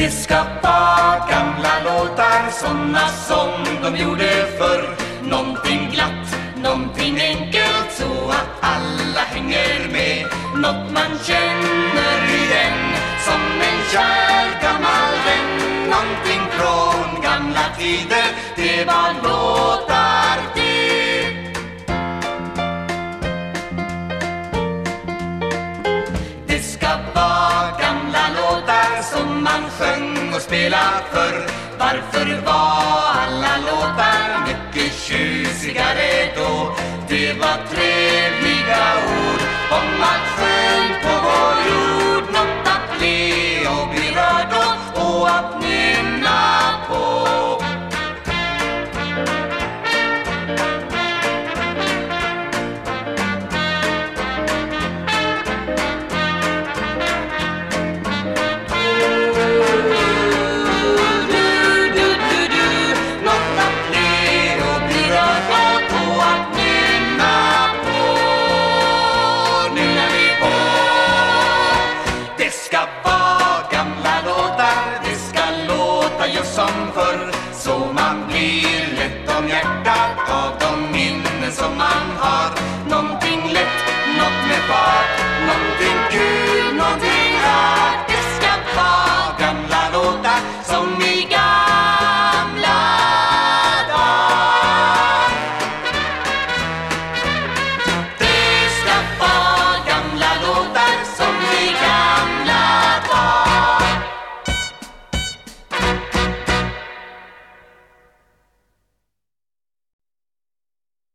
Det ska vara gamla låtar, såna som de gjorde förr. Någonting glatt, någonting enkelt så att alla hänger med. Något man känner igen som en kär gammal vän. Någonting från gamla tider, det var låtar sjöng och spelade förr Varför var alla låtar mycket blir lätt om hjärtat av de minnen som man har.